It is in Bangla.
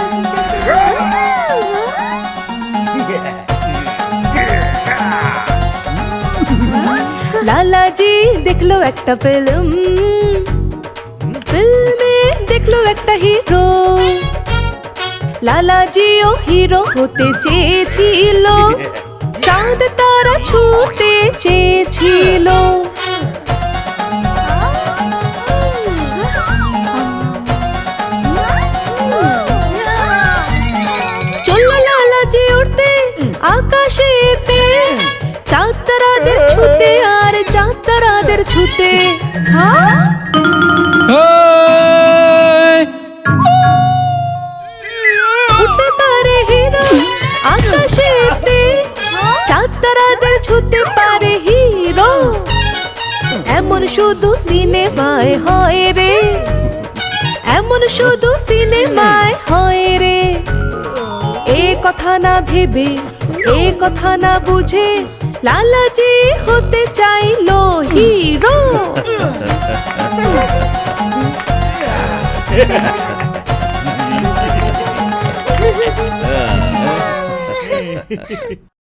লালাজি দেখল একটা ফিল্ম ফিল্মে দেখল একটা হিরো লালাজিও হিরো হতে চেয়েছিল চাঁদ তারা ছুতে চেয়েছিল চাঁদ তারাদের ছুতে উঠতে পারে হিরো আকাশেতে। চাঁদ তারাদের ছুতে পারে হিরো। এমন শুধু সিনেমায় হয় রে। এমন শুধু সিনেমায় হয় রে। এ কথা না ভেবে এ কথা না বুঝে লালাজি হতে চাইলো হিরো।